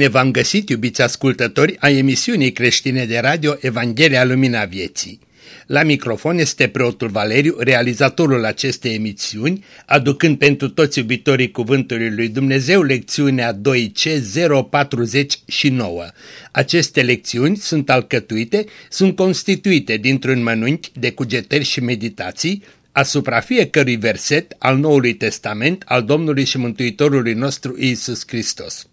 Bine v-am găsit, iubiți ascultători, a emisiunii creștine de radio Evanghelia Lumina Vieții. La microfon este preotul Valeriu, realizatorul acestei emisiuni, aducând pentru toți iubitorii Cuvântului Lui Dumnezeu lecțiunea 2C049. Aceste lecțiuni sunt alcătuite, sunt constituite dintr-un mănânchi de cugetări și meditații, asupra fiecărui verset al Noului Testament al Domnului și Mântuitorului nostru Iisus Hristos.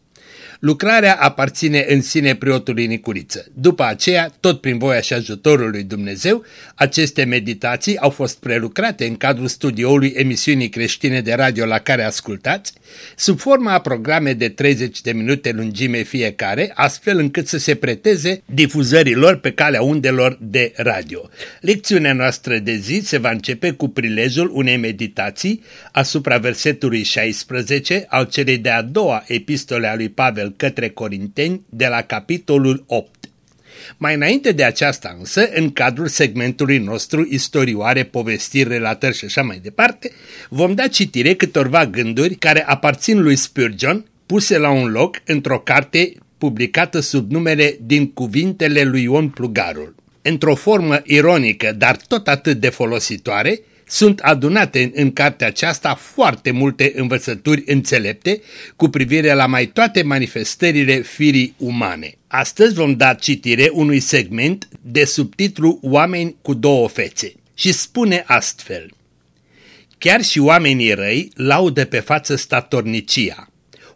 Lucrarea aparține în sine preotului Nicuriță. După aceea, tot prin voia și ajutorul lui Dumnezeu, aceste meditații au fost prelucrate în cadrul studioului emisiunii creștine de radio la care ascultați, sub forma a programe de 30 de minute lungime fiecare, astfel încât să se preteze difuzărilor pe calea undelor de radio. Lecțiunea noastră de zi se va începe cu prilejul unei meditații asupra versetului 16 al celei de-a doua epistole a lui Pavel Pavel către Corinteni de la capitolul 8. Mai înainte de aceasta însă, în cadrul segmentului nostru istorioare, povestiri, relatări și așa mai departe, vom da citire câtorva gânduri care aparțin lui Spurgeon, puse la un loc într-o carte publicată sub numele Din cuvintele lui Ion Plugarul. Într-o formă ironică, dar tot atât de folositoare, sunt adunate în, în cartea aceasta foarte multe învățături înțelepte cu privire la mai toate manifestările firii umane. Astăzi vom da citire unui segment de subtitlu Oameni cu două fețe și spune astfel Chiar și oamenii răi laudă pe față statornicia.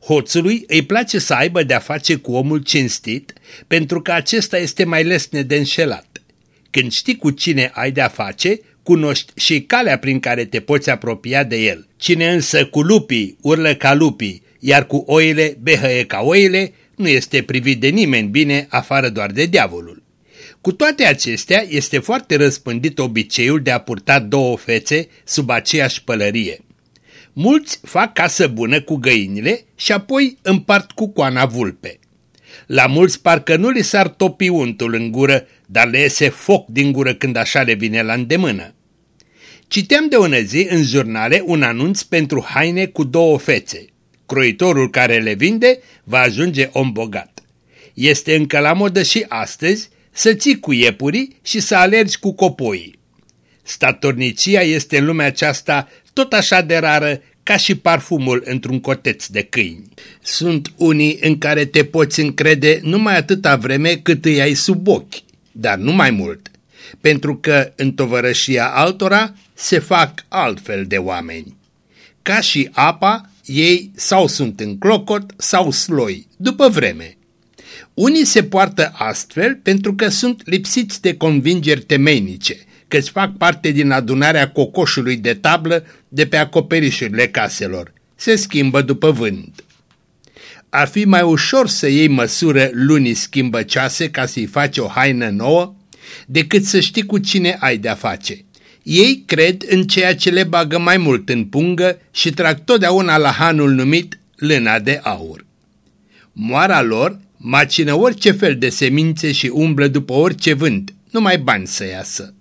Hoțului îi place să aibă de-a face cu omul cinstit pentru că acesta este mai lesne de înșelat. Când știi cu cine ai de-a face, cunoști și calea prin care te poți apropia de el. Cine însă cu lupii urlă ca lupii, iar cu oile behăie ca oile, nu este privit de nimeni bine afară doar de diavolul. Cu toate acestea, este foarte răspândit obiceiul de a purta două fețe sub aceeași pălărie. Mulți fac casă bună cu găinile și apoi împart cu coana vulpe. La mulți parcă nu li s-ar topi untul în gură, dar le iese foc din gură când așa le vine la îndemână. Citeam de ună zi în jurnale un anunț pentru haine cu două fețe. Croitorul care le vinde va ajunge om bogat. Este încă la modă și astăzi să ții cu iepurii și să alergi cu copoii. Statornicia este în lumea aceasta tot așa de rară ca și parfumul într-un coteț de câini. Sunt unii în care te poți încrede numai atâta vreme cât îi ai sub ochi, dar nu mai mult, pentru că în tovărășia altora se fac altfel de oameni. Ca și apa, ei sau sunt în clocot sau sloi, după vreme. Unii se poartă astfel pentru că sunt lipsiți de convingeri temeinice – că-ți fac parte din adunarea cocoșului de tablă de pe acoperișurile caselor. Se schimbă după vânt. Ar fi mai ușor să iei măsură lunii schimbă cease ca să-i faci o haină nouă, decât să știi cu cine ai de-a face. Ei cred în ceea ce le bagă mai mult în pungă și trag totdeauna la hanul numit lâna de aur. Moara lor macină orice fel de semințe și umblă după orice vânt, numai bani să iasă.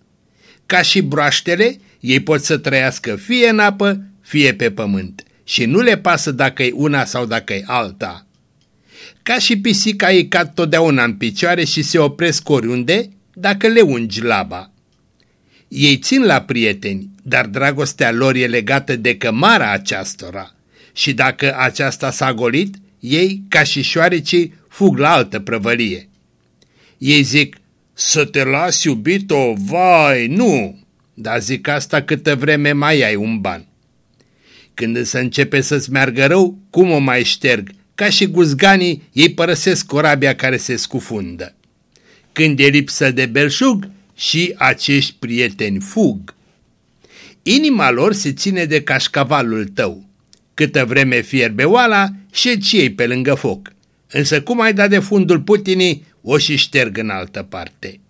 Ca și broaștele, ei pot să trăiască fie în apă, fie pe pământ și nu le pasă dacă e una sau dacă e alta. Ca și pisica ei cad totdeauna în picioare și se opresc oriunde dacă le ungi laba. Ei țin la prieteni, dar dragostea lor e legată de cămara aceastora și dacă aceasta s-a golit, ei, ca și șoarecii, fug la altă prăvălie. Ei zic, să te las, iubito, vai, nu! Dar zic asta câtă vreme mai ai un ban. Când să începe să-ți meargă rău, cum o mai șterg? Ca și guzganii, ei părăsesc corabia care se scufundă. Când e lipsă de belșug, și acești prieteni fug. Inima lor se ține de cașcavalul tău. Câtă vreme fierbe oala, și ei pe lângă foc. Însă cum ai dat de fundul putinii, o și șterg în altă parte.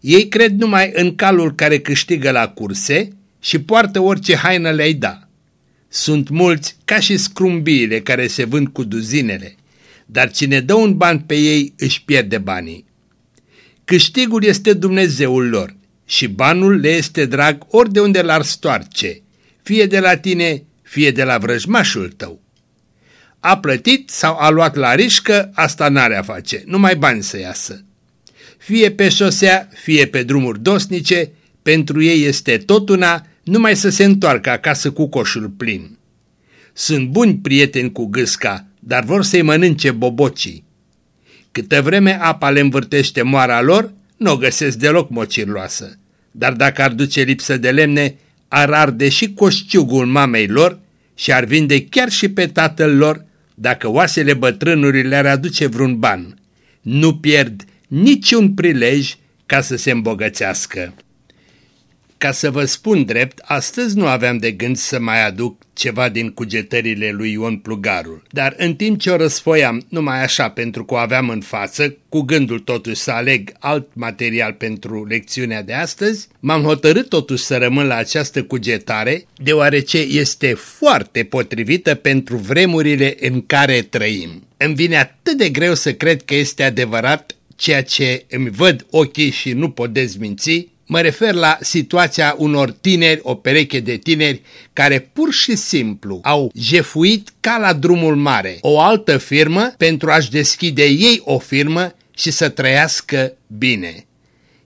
Ei cred numai în calul care câștigă la curse și poartă orice haină le-ai da. Sunt mulți ca și scrumbiile care se vând cu duzinele, dar cine dă un ban pe ei își pierde banii. Câștigul este Dumnezeul lor și banul le este drag ori de unde l-ar stoarce, fie de la tine, fie de la vrăjmașul tău. a plătit sau a luat la rișcă, asta n-are a face, numai bani să iasă. Fie pe șosea, fie pe drumuri dosnice, pentru ei este tot una, numai să se întoarcă acasă cu coșul plin. Sunt buni prieteni cu gâsca, dar vor să-i mănânce bobocii. Câtă vreme apa le învârtește moara lor, nu o găsesc deloc mocirloasă. Dar dacă ar duce lipsă de lemne, ar arde și coșciugul mamei lor și ar vinde chiar și pe tatăl lor, dacă oasele bătrânului le-ar aduce vreun ban. Nu pierd niciun prilej ca să se îmbogățească. Ca să vă spun drept, astăzi nu aveam de gând să mai aduc ceva din cugetările lui Ion Plugarul, dar în timp ce o răsfoiam numai așa pentru că o aveam în față, cu gândul totuși să aleg alt material pentru lecțiunea de astăzi, m-am hotărât totuși să rămân la această cugetare, deoarece este foarte potrivită pentru vremurile în care trăim. Îmi vine atât de greu să cred că este adevărat ceea ce îmi văd ochii și nu pot dezminți, Mă refer la situația unor tineri, o pereche de tineri, care pur și simplu au jefuit ca la drumul mare o altă firmă pentru a-și deschide ei o firmă și să trăiască bine.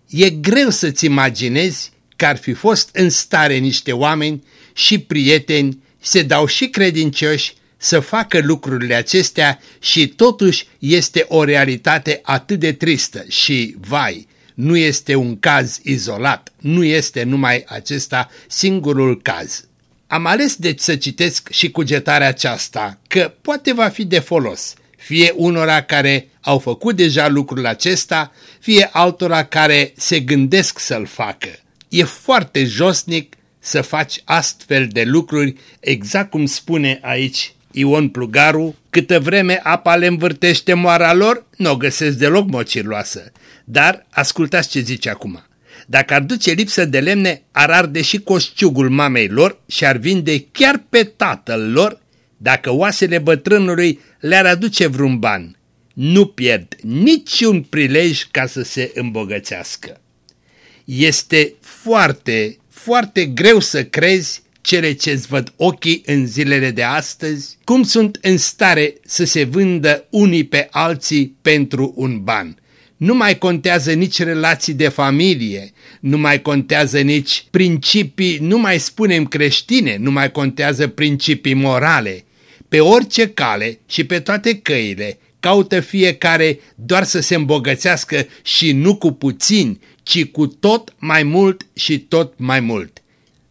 E greu să-ți imaginezi că ar fi fost în stare niște oameni și prieteni, se dau și credincioși să facă lucrurile acestea și totuși este o realitate atât de tristă și, vai, nu este un caz izolat, nu este numai acesta singurul caz. Am ales deci să citesc și cugetarea aceasta, că poate va fi de folos, fie unora care au făcut deja lucrul acesta, fie altora care se gândesc să-l facă. E foarte josnic să faci astfel de lucruri, exact cum spune aici Ion Plugaru, câtă vreme apa le învârtește moara lor, nu o găsesc deloc mocirloasă. Dar ascultați ce zice acum. Dacă ar duce lipsă de lemne, ar arde și coșciugul mamei lor și ar vinde chiar pe tatăl lor, dacă oasele bătrânului le-ar aduce vreun ban. Nu pierd niciun prilej ca să se îmbogățească. Este foarte, foarte greu să crezi cele ce-ți văd ochii în zilele de astăzi, cum sunt în stare să se vândă unii pe alții pentru un ban. Nu mai contează nici relații de familie, nu mai contează nici principii, nu mai spunem creștine, nu mai contează principii morale. Pe orice cale și pe toate căile caută fiecare doar să se îmbogățească și nu cu puțin, ci cu tot mai mult și tot mai mult.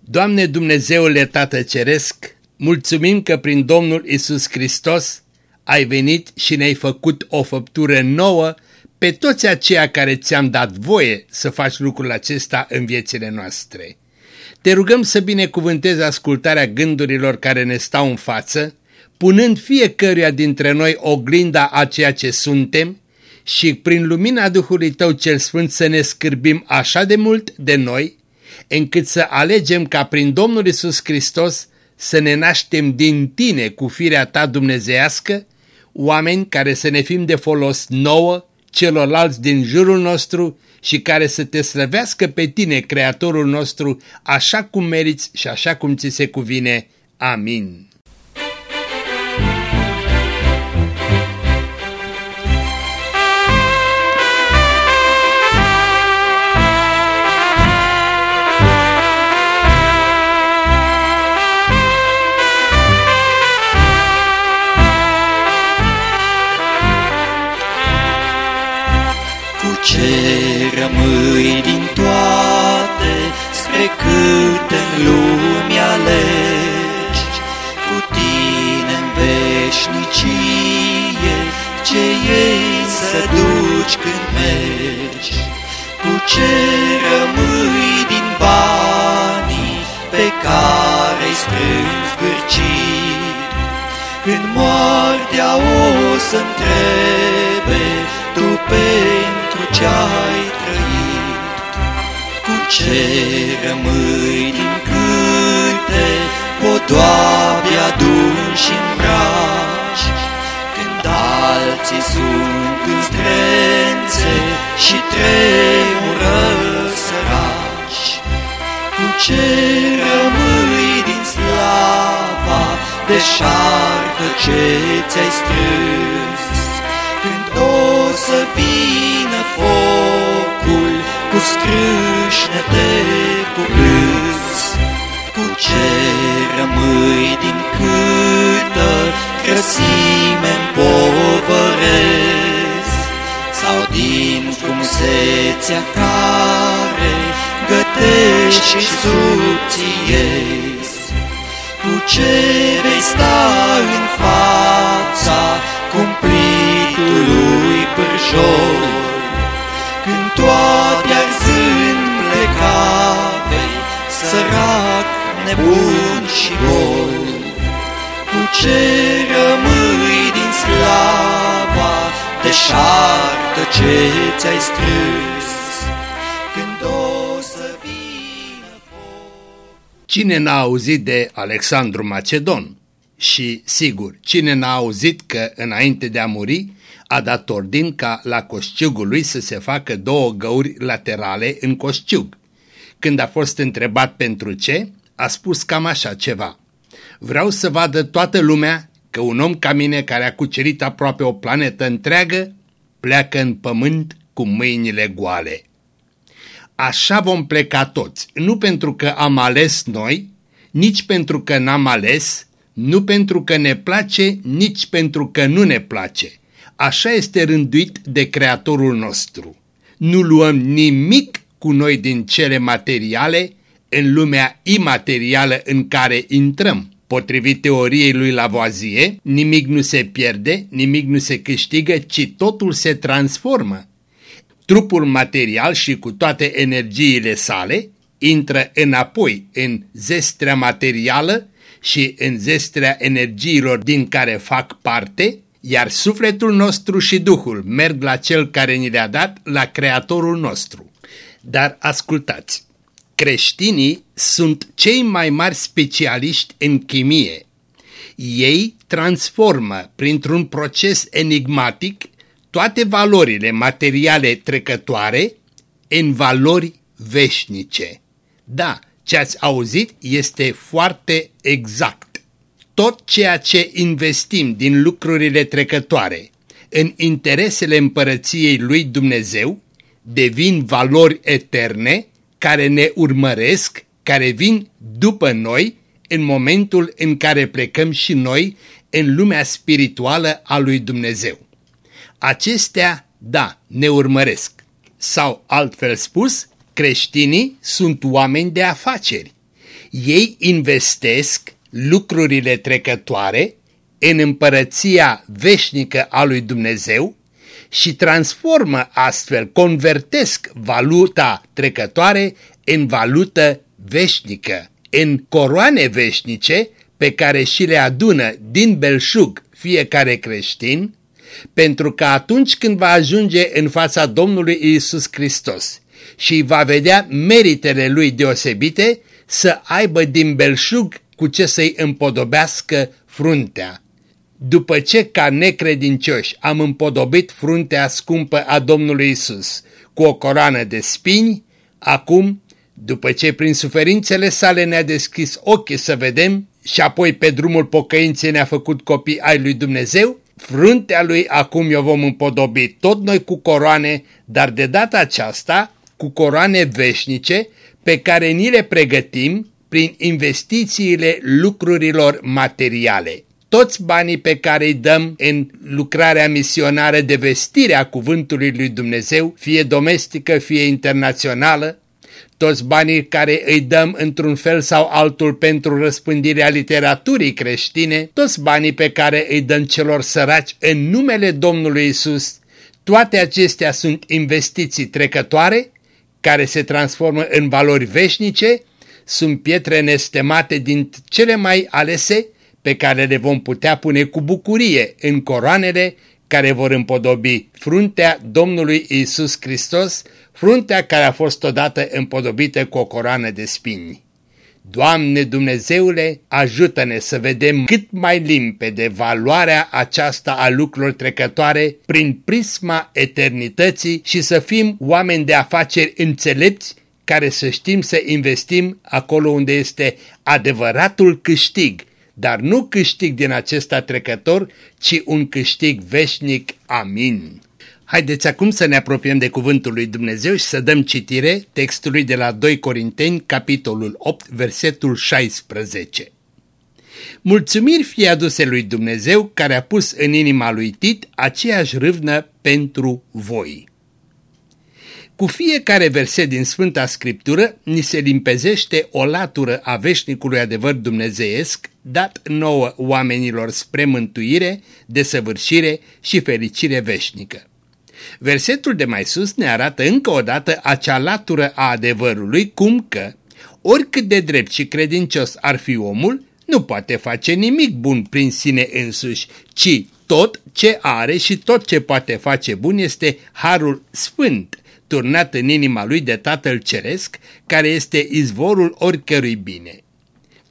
Doamne Dumnezeule Tată Ceresc, mulțumim că prin Domnul Isus Hristos ai venit și ne-ai făcut o făptură nouă pe toți aceia care ți-am dat voie să faci lucrul acesta în viețile noastre. Te rugăm să binecuvântezi ascultarea gândurilor care ne stau în față, punând fiecăruia dintre noi oglinda a ceea ce suntem și prin lumina Duhului Tău cel Sfânt să ne scârbim așa de mult de noi, încât să alegem ca prin Domnul Isus Hristos să ne naștem din tine cu firea ta dumnezească, oameni care să ne fim de folos nouă, celorlalți din jurul nostru și care să te slăvească pe tine, Creatorul nostru, așa cum meriți și așa cum ți se cuvine. Amin. Rămâi din toate spre cât în lume alegi. Cu tine în veșnicie ce ei să duci când mergi. Cu ce rămâi din banii pe care-i strângi zbârcit. Când moartea o să întrebe tu pentru ce-ai trăit, cu ce rămâi din câte podoabe adunci și îmbraci, când alții sunt în strențe și tremură săraci. Cu ce rămâi din slava de șarpe ceată ce ți-ai strâns. Când o să vină focul cu scrâșnete cu râs, cu ce rămâi din câtă crăsime împovăresc, sau din frumusețea care gătești și subțiezi, cu ce vei sta în sărac, nebun și gol, cu ce rămâi din slava deșartă ce ți-ai strâns, când o să vină foc. Cine n-a auzit de Alexandru Macedon? Și, sigur, cine n-a auzit că, înainte de a muri, a dat ordin ca la coșciugul lui să se facă două găuri laterale în coșciug. Când a fost întrebat pentru ce, a spus cam așa ceva. Vreau să vadă toată lumea că un om ca mine care a cucerit aproape o planetă întreagă pleacă în pământ cu mâinile goale. Așa vom pleca toți, nu pentru că am ales noi, nici pentru că n-am ales, nu pentru că ne place, nici pentru că nu ne place. Așa este rânduit de Creatorul nostru. Nu luăm nimic cu noi din cele materiale în lumea imaterială în care intrăm. Potrivit teoriei lui Lavoisier, nimic nu se pierde, nimic nu se câștigă, ci totul se transformă. Trupul material și cu toate energiile sale intră înapoi în zestrea materială și în zestrea energiilor din care fac parte, iar sufletul nostru și Duhul merg la Cel care ni le-a dat, la Creatorul nostru. Dar ascultați, creștinii sunt cei mai mari specialiști în chimie. Ei transformă printr-un proces enigmatic toate valorile materiale trecătoare în valori veșnice. Da, ce ați auzit este foarte exact. Tot ceea ce investim din lucrurile trecătoare în interesele împărăției lui Dumnezeu devin valori eterne care ne urmăresc, care vin după noi în momentul în care plecăm și noi în lumea spirituală a lui Dumnezeu. Acestea, da, ne urmăresc. Sau, altfel spus, creștinii sunt oameni de afaceri. Ei investesc lucrurile trecătoare în împărăția veșnică a lui Dumnezeu și transformă astfel, convertesc valuta trecătoare în valută veșnică, în coroane veșnice pe care și le adună din belșug fiecare creștin, pentru că atunci când va ajunge în fața Domnului Isus Hristos și va vedea meritele lui deosebite, să aibă din belșug cu ce să-i împodobească fruntea. După ce ca necredincioși am împodobit fruntea scumpă a Domnului Isus cu o coroană de spini, acum, după ce prin suferințele sale ne-a deschis ochii să vedem și apoi pe drumul pocăinței ne-a făcut copii ai lui Dumnezeu, fruntea lui acum o vom împodobi tot noi cu coroane, dar de data aceasta cu coroane veșnice pe care ni le pregătim prin investițiile lucrurilor materiale. Toți banii pe care îi dăm în lucrarea misionară de vestire a cuvântului lui Dumnezeu, fie domestică, fie internațională, toți banii care îi dăm într-un fel sau altul pentru răspândirea literaturii creștine, toți banii pe care îi dăm celor săraci în numele Domnului Isus, toate acestea sunt investiții trecătoare care se transformă în valori veșnice, sunt pietre nestemate din cele mai alese pe care le vom putea pune cu bucurie în coroanele care vor împodobi fruntea Domnului Isus Hristos, fruntea care a fost odată împodobită cu o coroană de spini. Doamne Dumnezeule, ajută-ne să vedem cât mai limpede valoarea aceasta a lucrurilor trecătoare prin prisma eternității și să fim oameni de afaceri înțelepți care să știm să investim acolo unde este adevăratul câștig, dar nu câștig din acesta trecător, ci un câștig veșnic. Amin. Haideți acum să ne apropiem de cuvântul lui Dumnezeu și să dăm citire textului de la 2 Corinteni, capitolul 8, versetul 16. Mulțumiri fie aduse lui Dumnezeu care a pus în inima lui Tit aceeași râvnă pentru voi. Cu fiecare verset din Sfânta Scriptură ni se limpezește o latură a veșnicului adevăr dumnezeiesc dat nouă oamenilor spre mântuire, desăvârșire și fericire veșnică. Versetul de mai sus ne arată încă o dată acea latură a adevărului, cum că, oricât de drept și credincios ar fi omul, nu poate face nimic bun prin sine însuși, ci tot ce are și tot ce poate face bun este harul sfânt, turnat în inima lui de Tatăl Ceresc, care este izvorul oricărui bine.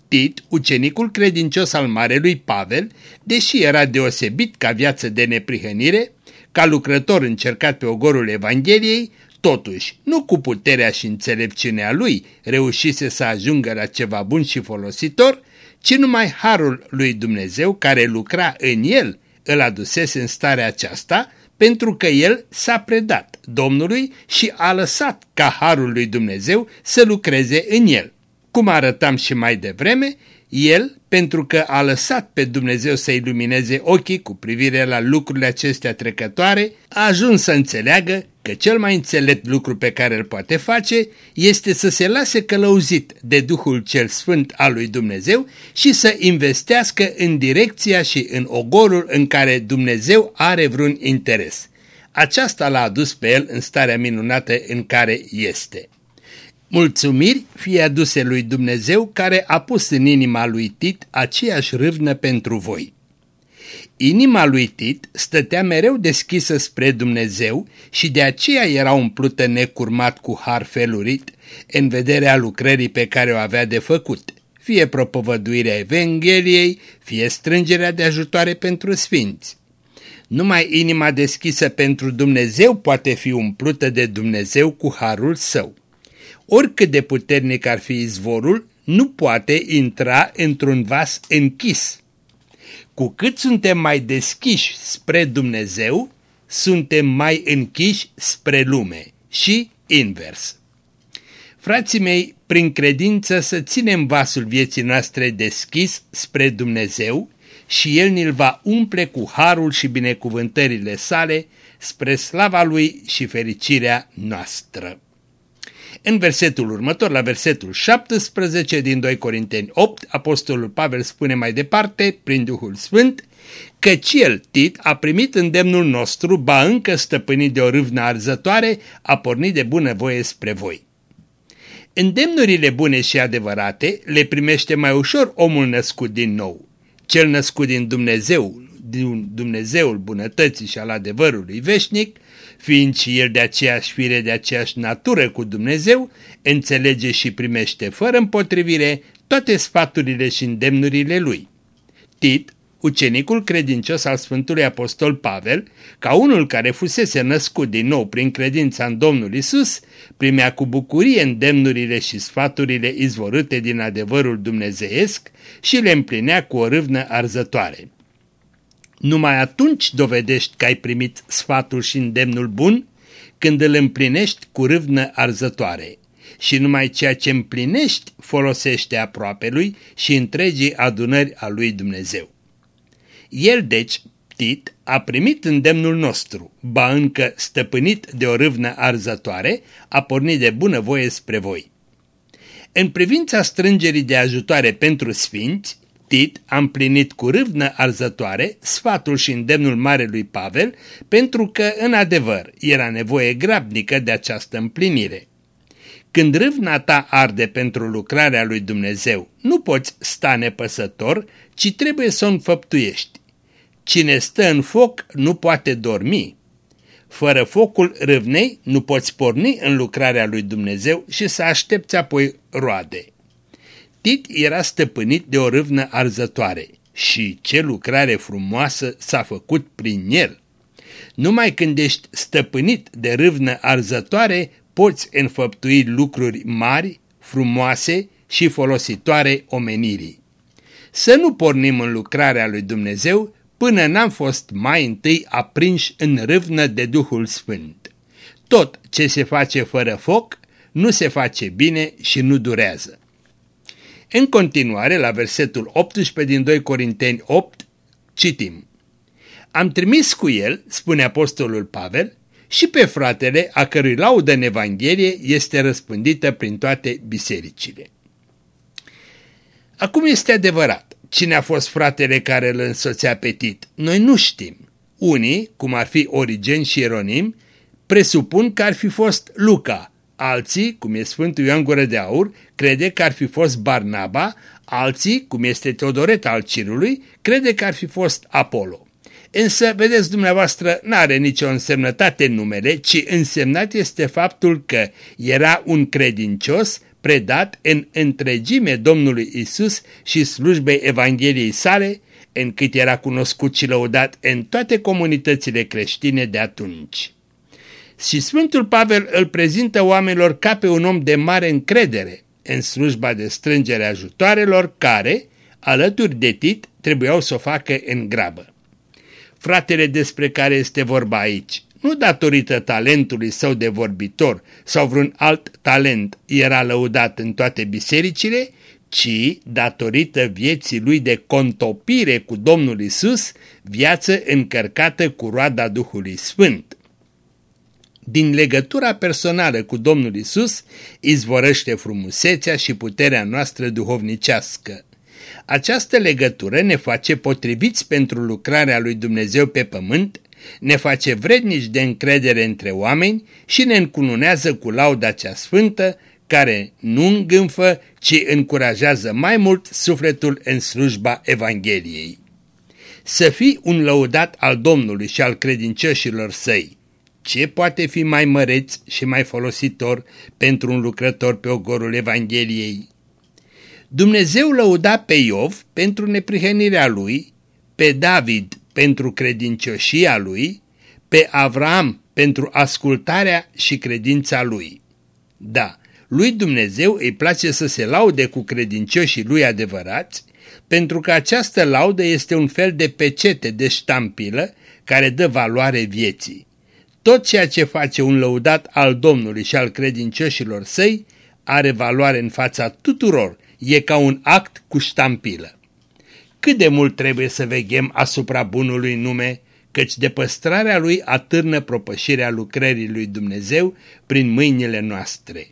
Tit, ucenicul credincios al Marelui Pavel, deși era deosebit ca viață de neprihănire, ca lucrător încercat pe ogorul Evangheliei, totuși, nu cu puterea și înțelepciunea lui reușise să ajungă la ceva bun și folositor, ci numai harul lui Dumnezeu care lucra în el îl adusese în starea aceasta, pentru că el s-a predat Domnului și a lăsat ca harul lui Dumnezeu să lucreze în el. Cum arătam și mai devreme, el, pentru că a lăsat pe Dumnezeu să ilumineze ochii cu privire la lucrurile acestea trecătoare, a ajuns să înțeleagă că cel mai înțelept lucru pe care îl poate face este să se lase călăuzit de Duhul cel Sfânt al lui Dumnezeu și să investească în direcția și în ogorul în care Dumnezeu are vreun interes. Aceasta l-a adus pe el în starea minunată în care este. Mulțumiri fie aduse lui Dumnezeu care a pus în inima lui Tit aceeași râvnă pentru voi. Inima lui Tit stătea mereu deschisă spre Dumnezeu și de aceea era umplută necurmat cu har felurit în vederea lucrării pe care o avea de făcut, fie propovăduirea Evangheliei, fie strângerea de ajutoare pentru sfinți. Numai inima deschisă pentru Dumnezeu poate fi umplută de Dumnezeu cu harul său. Oricât de puternic ar fi izvorul, nu poate intra într-un vas închis. Cu cât suntem mai deschiși spre Dumnezeu, suntem mai închiși spre lume și invers. Frații mei, prin credință să ținem vasul vieții noastre deschis spre Dumnezeu și El ne-l va umple cu harul și binecuvântările sale spre slava Lui și fericirea noastră. În versetul următor, la versetul 17 din 2 Corinteni 8, Apostolul Pavel spune mai departe, prin Duhul Sfânt, căci el, Tit, a primit îndemnul nostru, ba încă stăpânit de o râvnă arzătoare, a pornit de bună voie spre voi. Îndemnurile bune și adevărate le primește mai ușor omul născut din nou. Cel născut din Dumnezeu, din Dumnezeul bunătății și al adevărului veșnic, fiind și el de aceeași fire, de aceeași natură cu Dumnezeu, înțelege și primește fără împotrivire toate sfaturile și îndemnurile lui. Tit, ucenicul credincios al Sfântului Apostol Pavel, ca unul care fusese născut din nou prin credința în Domnul Isus, primea cu bucurie îndemnurile și sfaturile izvorâte din adevărul dumnezeiesc și le împlinea cu o râvnă arzătoare. Numai atunci dovedești că ai primit sfatul și îndemnul bun când îl împlinești cu râvnă arzătoare. Și numai ceea ce împlinești folosește aproape lui și întregii adunări a lui Dumnezeu. El deci, Tit, a primit îndemnul nostru, ba încă stăpânit de o râvnă arzătoare, a pornit de bună voie spre voi. În privința strângerii de ajutoare pentru sfinți, Tit a împlinit cu râvnă arzătoare sfatul și îndemnul Marelui Pavel pentru că, în adevăr, era nevoie grabnică de această împlinire. Când râvna ta arde pentru lucrarea lui Dumnezeu, nu poți sta nepăsător, ci trebuie să o înfăptuiești. Cine stă în foc nu poate dormi. Fără focul râvnei nu poți porni în lucrarea lui Dumnezeu și să aștepți apoi roade. Tit era stăpânit de o râvnă arzătoare și ce lucrare frumoasă s-a făcut prin el. Numai când ești stăpânit de râvnă arzătoare, poți înfăptui lucruri mari, frumoase și folositoare omenirii. să nu pornim în lucrarea lui Dumnezeu până n-am fost mai întâi aprinși în râvnă de Duhul Sfânt. Tot ce se face fără foc nu se face bine și nu durează. În continuare, la versetul 18 din 2 Corinteni 8, citim. Am trimis cu el, spune apostolul Pavel, și pe fratele a cărui laudă în Evanghelie este răspândită prin toate bisericile. Acum este adevărat, cine a fost fratele care îl însoțea pe Tit? Noi nu știm. Unii, cum ar fi Origen și Ieronim, presupun că ar fi fost Luca, alții, cum e Sfântul Ioan Gură de Aur, crede că ar fi fost Barnaba, alții, cum este Teodoret al Cirului, crede că ar fi fost Apollo. Însă, vedeți dumneavoastră, n-are nicio însemnătate numele, ci însemnat este faptul că era un credincios predat în întregime Domnului Isus și slujbei Evangheliei sale, încât era cunoscut și lăudat în toate comunitățile creștine de atunci. Și Sfântul Pavel îl prezintă oamenilor ca pe un om de mare încredere în slujba de strângere ajutoarelor care, alături de Tit, trebuiau să o facă în grabă. Fratele despre care este vorba aici, nu datorită talentului său de vorbitor sau vreun alt talent era lăudat în toate bisericile, ci datorită vieții lui de contopire cu Domnul Isus, viață încărcată cu roada Duhului Sfânt. Din legătura personală cu Domnul Isus izvorăște frumusețea și puterea noastră duhovnicească. Această legătură ne face potriviți pentru lucrarea lui Dumnezeu pe pământ, ne face vrednici de încredere între oameni și ne încununează cu lauda cea sfântă, care nu îngânfă, ci încurajează mai mult sufletul în slujba Evangheliei. Să fii un lăudat al Domnului și al credincioșilor săi, ce poate fi mai măreț și mai folositor pentru un lucrător pe ogorul Evangheliei? Dumnezeu lăuda pe Iov pentru neprihănirea lui, pe David pentru credincioșia lui, pe Avram pentru ascultarea și credința lui. Da, lui Dumnezeu îi place să se laude cu credincioșii lui adevărați, pentru că această laudă este un fel de pecete de ștampilă care dă valoare vieții. Tot ceea ce face un lăudat al Domnului și al credincioșilor săi are valoare în fața tuturor, e ca un act cu ștampilă. Cât de mult trebuie să veghem asupra bunului nume, căci de păstrarea lui atârnă propășirea lucrării lui Dumnezeu prin mâinile noastre.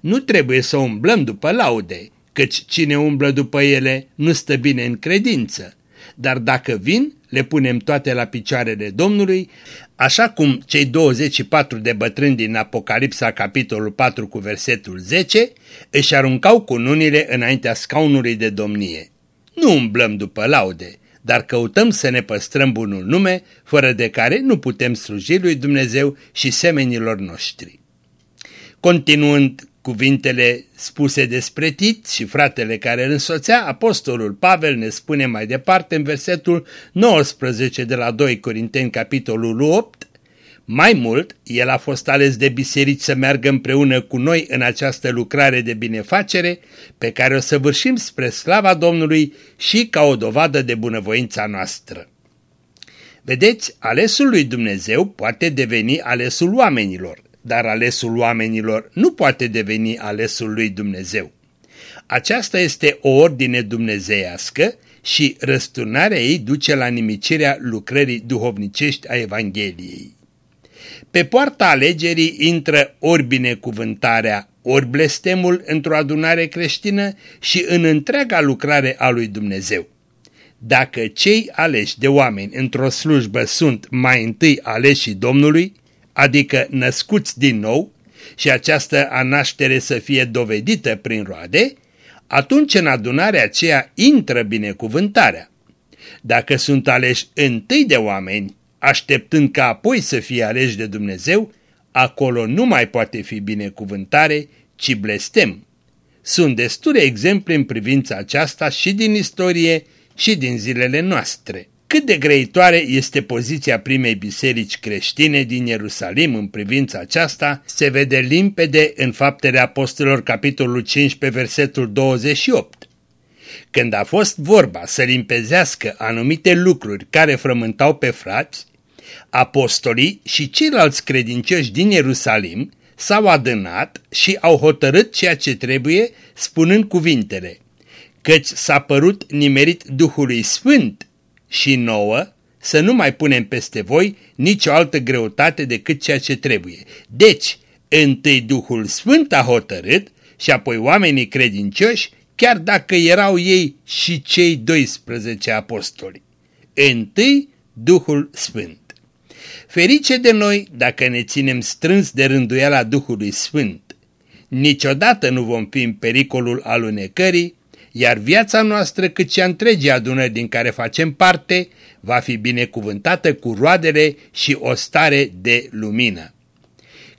Nu trebuie să umblăm după laude, căci cine umblă după ele nu stă bine în credință, dar dacă vin, le punem toate la picioarele Domnului, așa cum cei 24 de bătrâni din Apocalipsa, capitolul 4 cu versetul 10, își aruncau cununile înaintea scaunului de domnie. Nu umblăm după laude, dar căutăm să ne păstrăm bunul nume, fără de care nu putem sluji lui Dumnezeu și semenilor noștri. Continuând cuvintele spuse despre Tit și fratele care îl însoțea, apostolul Pavel ne spune mai departe în versetul 19 de la 2 Corinteni capitolul 8, mai mult, el a fost ales de biserici să meargă împreună cu noi în această lucrare de binefacere pe care o săvârșim spre slava Domnului și ca o dovadă de bunăvoința noastră. Vedeți, alesul lui Dumnezeu poate deveni alesul oamenilor, dar alesul oamenilor nu poate deveni alesul lui Dumnezeu. Aceasta este o ordine dumnezeiască și răsturnarea ei duce la nimicirea lucrării duhovnicești a Evangheliei. Pe poarta alegerii intră ori binecuvântarea, ori blestemul într-o adunare creștină și în întreaga lucrare a lui Dumnezeu. Dacă cei aleși de oameni într-o slujbă sunt mai întâi aleși Domnului, adică născuți din nou, și această anaștere să fie dovedită prin roade, atunci în adunarea aceea intră binecuvântarea. Dacă sunt aleși întâi de oameni, așteptând ca apoi să fie aleși de Dumnezeu, acolo nu mai poate fi binecuvântare, ci blestem. Sunt destule exemple în privința aceasta și din istorie și din zilele noastre. Cât de grăitoare este poziția primei biserici creștine din Ierusalim în privința aceasta, se vede limpede în faptele apostolilor capitolul 15 versetul 28. Când a fost vorba să limpezească anumite lucruri care frământau pe frați, apostolii și ceilalți credincioși din Ierusalim s-au adânat și au hotărât ceea ce trebuie, spunând cuvintele, căci s-a părut nimerit Duhului Sfânt și nouă să nu mai punem peste voi nicio altă greutate decât ceea ce trebuie. Deci, întâi Duhul Sfânt a hotărât și apoi oamenii credincioși, chiar dacă erau ei și cei 12 apostoli. Întâi Duhul Sfânt. Ferice de noi dacă ne ținem strâns de rânduiala Duhului Sfânt. Niciodată nu vom fi în pericolul alunecării, iar viața noastră cât și a întregii adunări din care facem parte va fi binecuvântată cu roadele și o stare de lumină.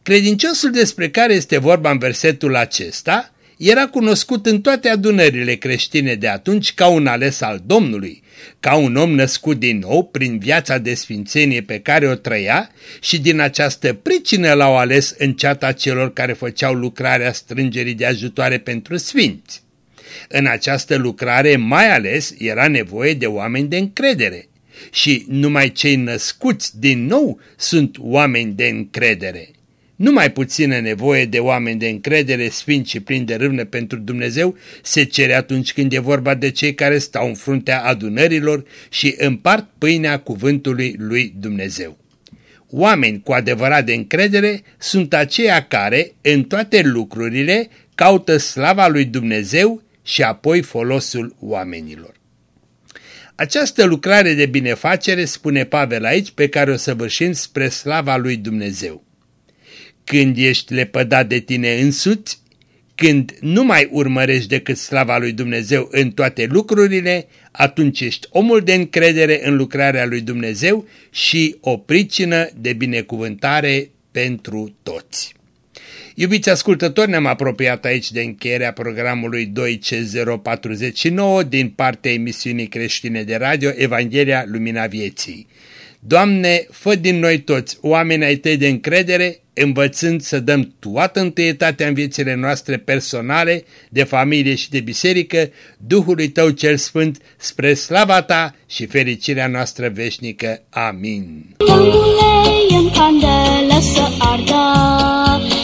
Credinciosul despre care este vorba în versetul acesta era cunoscut în toate adunările creștine de atunci ca un ales al Domnului, ca un om născut din nou prin viața de sfințenie pe care o trăia și din această pricină l-au ales în ceata celor care făceau lucrarea strângerii de ajutoare pentru sfinți. În această lucrare mai ales era nevoie de oameni de încredere și numai cei născuți din nou sunt oameni de încredere. Numai puțină nevoie de oameni de încredere sfinți și plini de râvnă pentru Dumnezeu se cere atunci când e vorba de cei care stau în fruntea adunărilor și împart pâinea cuvântului lui Dumnezeu. Oameni cu adevărat de încredere sunt aceia care, în toate lucrurile, caută slava lui Dumnezeu și apoi folosul oamenilor. Această lucrare de binefacere, spune Pavel aici, pe care o săvârșim spre slava lui Dumnezeu. Când ești lepădat de tine însuți, când nu mai urmărești decât slava lui Dumnezeu în toate lucrurile, atunci ești omul de încredere în lucrarea lui Dumnezeu și o pricină de binecuvântare pentru toți. Iubiți ascultători, ne-am apropiat aici de încheierea programului 2C049 din partea emisiunii creștine de radio Evanghelia Lumina Vieții. Doamne, fă din noi toți oameni ai tăi de încredere, învățând să dăm toată întâietatea în viețile noastre personale, de familie și de biserică, Duhului Tău cel Sfânt, spre slava Ta și fericirea noastră veșnică. Amin. Domnule, în candelă să ardă,